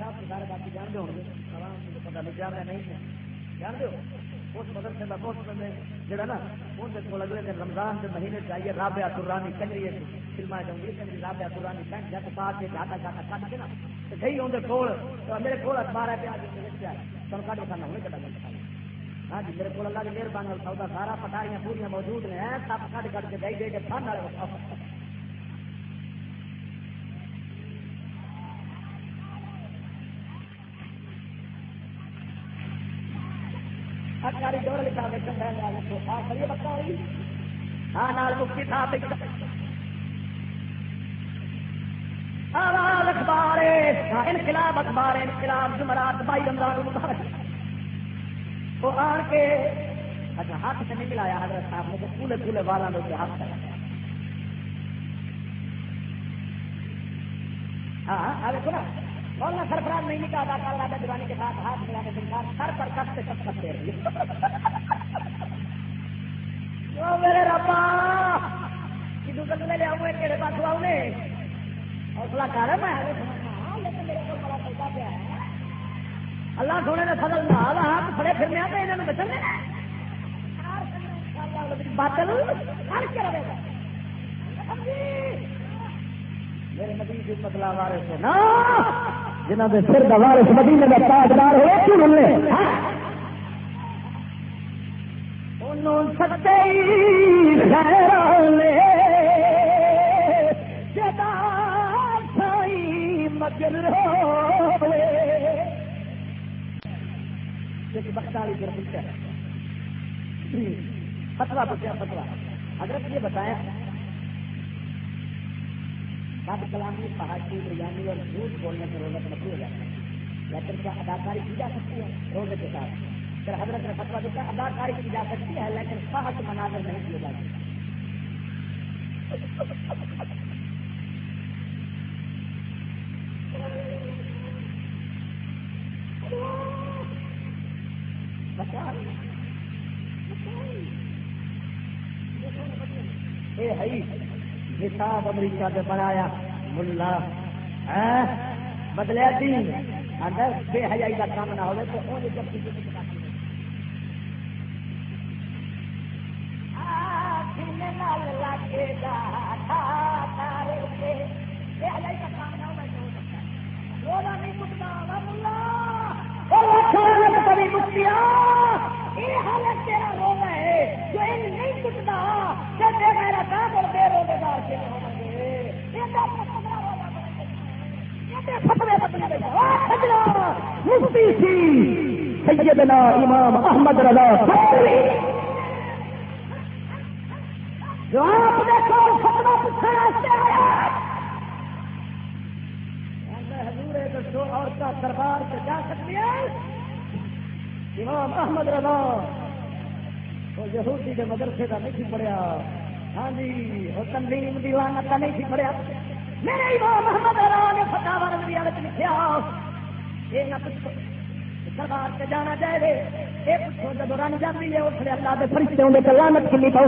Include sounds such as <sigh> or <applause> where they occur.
صاحب سارے باقی جان دو پتا نہیں جان نہیں جان دو اس مدرسے کا موسم میں جڑا نا اندر کو اگلے دن رمضان کے مہینے چاہیے رابعہ قرآنی کنجری فلما جاؤں کنجری رابعہ قرآنی پینٹ جت پا کے گاٹا گاٹا کٹ کے نا گئی اندر کول میرے کو اخبار ہے پیا تم کٹ بتانا ہونے کٹا ہاں جی میرے کو اللہ کی مہربانی سودا، سارا پٹاریاں پوریاں موجود نے سب کٹ کٹ کے دے دے کے فن والے۔ لکھا ہاں نال مفتی صاحب آواز اخبار انقلاب اخبار انقلاب جمعرات بائی رمضان مبارک وہ آن کے اچھا ہاتھ سے نہیں ملایا حضرت صاحب نے پورے پورے والوں کے ہاتھ کر ہاں مولانا سرفراز نہیں نکاح تھا کل راجا دیوانی کے ساتھ ہاتھ ملا کے دن سر پر کب سے کب کرتے <laughs> میرے ربا! کدو تک لے آؤں لیا کہڑے پاس آؤ نے حوصلہ کر، میں لیکن ہاں، میرے کو بڑا پیسہ پیا ہے۔ اللہ سونے نے فضل نال ہاتھ پڑے پھرنے آتے تو یہاں بچن باطل ہر کے رہے گا۔ میرے نبی کی مطلب وارث ہے نا جنہوں نے سر کا وارث مدینے کا تاجدار ہوئے، کیوں ملے؟ مگر بختاری پوچھا فتوا پوچھا فتوا اگر یہ بتایا بد کلامی پہاڑی بریانی اور جھوٹ بولنے سے روزت نہیں ہو جاتا ہے۔ لیکن کیا اداکاری کی جا سکتی ہے؟ روزے کے ساتھ۔ پھر حضرت نے فتوا دیتا اداکاری کی جا سکتی ہے، لیکن فحش مناظر نہیں کیے جا سکتے اے ہے۔ حساب امریکہ سے بنایا ملا۔ بدلیا دین اگر بے حیائی کا کام نہ ہوئے تو وہ جب کبھی مکتیا یہ حالت تیرا روزہ ہے۔ سیدنا امام احمد رضا جو آپ نے دیکھو فتوا پوچھنا دو عورتیں دربار سے جا سکتی ہے۔ امام احمد رضا، وہ یہودی کے مدرسے کا نہیں پڑیا ہاں جی وہ تنظیم دیوانہ کا نہیں پڑیا میرے امام محمد نے فتح نظریہ لکھا یہ نہ پوچھو سرکار سے جانا چاہے یہ پوچھو جب رن جاتی ہے اس لیے اللہ کے فرشتے ہونے کے لانت کھلی پاؤ